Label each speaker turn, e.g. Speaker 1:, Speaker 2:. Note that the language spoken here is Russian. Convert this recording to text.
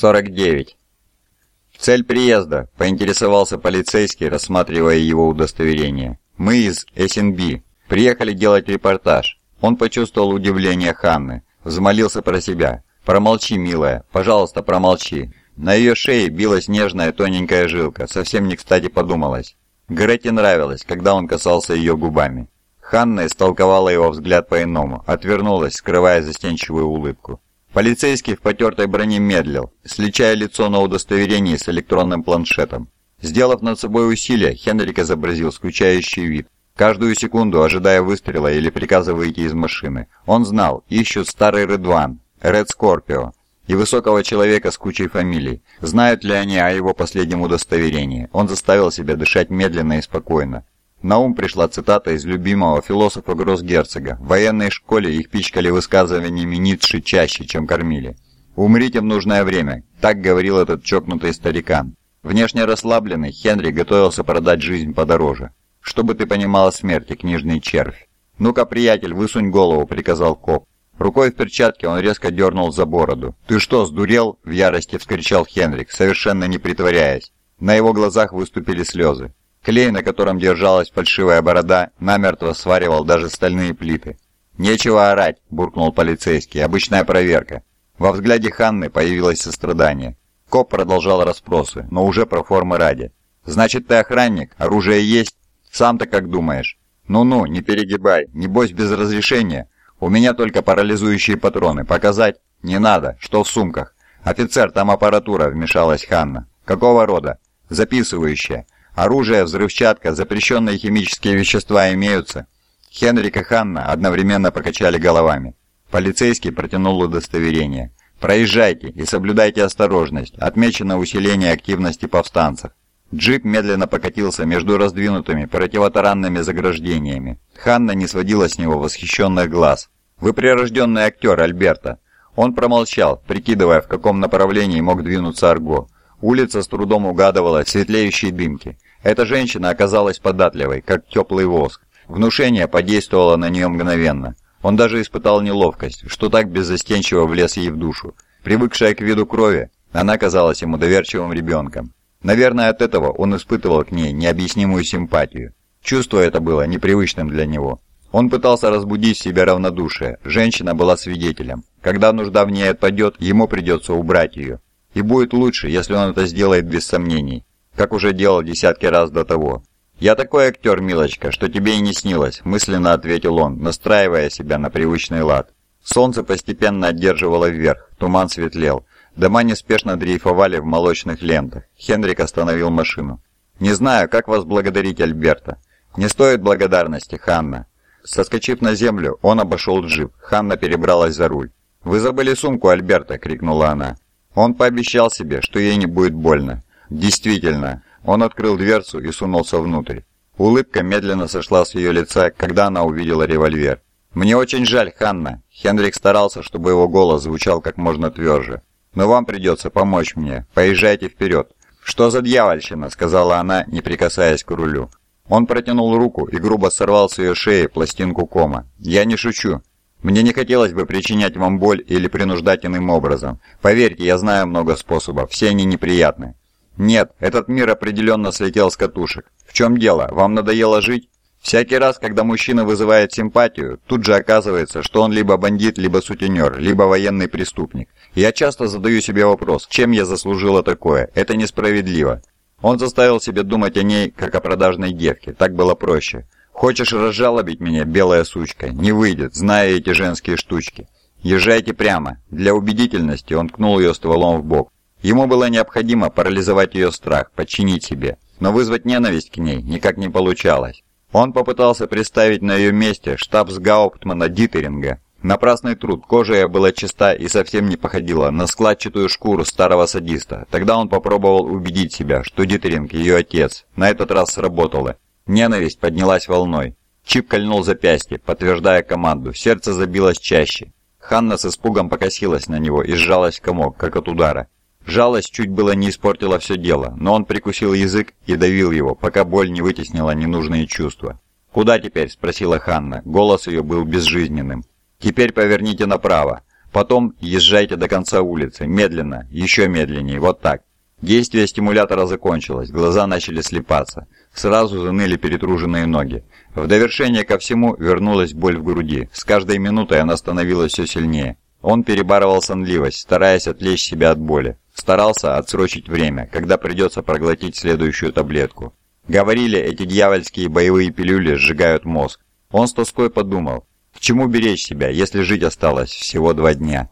Speaker 1: 49. Цель приезда, поинтересовался полицейский, рассматривая его удостоверение. Мы из СНБ. Приехали делать репортаж. Он почувствовал удивление Ханны, взмолился про себя. «Промолчи, милая, пожалуйста, промолчи». На ее шее билась нежная тоненькая жилка, совсем не кстати подумалось. Гретте нравилось, когда он касался ее губами. Ханна истолковала его взгляд по-иному, отвернулась, скрывая застенчивую улыбку. Полицейский в потертой броне медлил, сличая лицо на удостоверении с электронным планшетом. Сделав над собой усилие, Хенрик изобразил скучающий вид. Каждую секунду, ожидая выстрела или приказа выйти из машины, он знал, ищут старый Редван, Ред Скорпио, и высокого человека с кучей фамилий. Знают ли они о его последнем удостоверении? Он заставил себя дышать медленно и спокойно. На ум пришла цитата из любимого философа Гроссгерцога. В военной школе их пичкали высказываниями Ницше чаще, чем кормили. «Умрите в нужное время», — так говорил этот чокнутый старикан. Внешне расслабленный, Хенри готовился продать жизнь подороже. «Чтобы ты понимала смерти, книжный червь». «Ну-ка, приятель, высунь голову», — приказал коп. Рукой в перчатке он резко дернул за бороду. «Ты что, сдурел?» — в ярости вскричал Хенрик, совершенно не притворяясь. На его глазах выступили слезы. Клей, на котором держалась фальшивая борода, намертво сваривал даже стальные плиты. «Нечего орать!» – буркнул полицейский. «Обычная проверка». Во взгляде Ханны появилось сострадание. Коп продолжал расспросы, но уже про формы ради. «Значит, ты охранник? Оружие есть? Сам-то как думаешь?» «Ну-ну, не перегибай. Небось, без разрешения. У меня только парализующие патроны. Показать? Не надо. Что в сумках?» «Офицер, там аппаратура», — вмешалась Ханна. «Какого рода?» «Записывающая. Оружие, взрывчатка, запрещенные химические вещества имеются. Хенрик и Ханна одновременно покачали головами. Полицейский протянул удостоверение. «Проезжайте и соблюдайте осторожность. Отмечено усиление активности повстанцев». Джип медленно покатился между раздвинутыми противотаранными заграждениями. Ханна не сводила с него восхищенных глаз. «Вы прирожденный актер, Альберта». Он промолчал, прикидывая, в каком направлении мог двинуться Арго. Улица с трудом угадывала светлеющие дымки. Эта женщина оказалась податливой, как теплый воск. Внушение подействовало на нее мгновенно. Он даже испытал неловкость, что так беззастенчиво влез ей в душу. Привыкшая к виду крови, она казалась ему доверчивым ребенком. Наверное, от этого он испытывал к ней необъяснимую симпатию. Чувство это было непривычным для него. Он пытался разбудить в себе равнодушие. Женщина была свидетелем. Когда нужда в ней отпадет, ему придется убрать ее. И будет лучше, если он это сделает без сомнений, как уже делал десятки раз до того. «Я такой актер, милочка, что тебе и не снилось», – мысленно ответил он, настраивая себя на привычный лад. Солнце постепенно одерживало вверх, туман светлел. Дома неспешно дрейфовали в молочных лентах. Хенрик остановил машину. «Не знаю, как вас благодарить, Альберта». «Не стоит благодарности, Ханна». Соскочив на землю, он обошел джип. Ханна перебралась за руль. «Вы забыли сумку, Альберта!» – крикнула она. Он пообещал себе, что ей не будет больно. Действительно, он открыл дверцу и сунулся внутрь. Улыбка медленно сошла с ее лица, когда она увидела револьвер. «Мне очень жаль, Ханна». Хенрик старался, чтобы его голос звучал как можно тверже. «Но вам придется помочь мне. Поезжайте вперед». «Что за дьявольщина?» — сказала она, не прикасаясь к рулю. Он протянул руку и грубо сорвал с ее шеи пластинку кома. «Я не шучу. Мне не хотелось бы причинять вам боль или принуждать иным образом. Поверьте, я знаю много способов, все они неприятны. Нет, этот мир определенно слетел с катушек. В чем дело? Вам надоело жить? Всякий раз, когда мужчина вызывает симпатию, тут же оказывается, что он либо бандит, либо сутенер, либо военный преступник. Я часто задаю себе вопрос, чем я заслужила такое? Это несправедливо. Он заставил себя думать о ней, как о продажной девке, так было проще. Хочешь разжалобить меня, белая сучка? Не выйдет, зная эти женские штучки. Езжайте прямо. Для убедительности он ткнул ее стволом в бок. Ему было необходимо парализовать ее страх, подчинить себе. Но вызвать ненависть к ней никак не получалось. Он попытался представить на ее месте штабс-гауптмана Дитеринга. Напрасный труд, кожа ее была чиста и совсем не походила на складчатую шкуру старого садиста. Тогда он попробовал убедить себя, что Дитеринг ее отец. На этот раз сработало. Ненависть поднялась волной. Чип кольнул запястье, подтверждая команду. Сердце забилось чаще. Ханна с испугом покосилась на него и сжалась в комок, как от удара. Жалость чуть было не испортила все дело, но он прикусил язык и давил его, пока боль не вытеснила ненужные чувства. «Куда теперь?» – спросила Ханна. Голос ее был безжизненным. «Теперь поверните направо. Потом езжайте до конца улицы, медленно, еще медленнее, вот так. Действие стимулятора закончилось, глаза начали слепаться. Сразу заныли перетруженные ноги. В довершение ко всему вернулась боль в груди. С каждой минутой она становилась все сильнее. Он перебарывал сонливость, стараясь отвлечь себя от боли. Старался отсрочить время, когда придется проглотить следующую таблетку. Говорили, эти дьявольские боевые пилюли сжигают мозг. Он с тоской подумал, к чему беречь себя, если жить осталось всего два дня.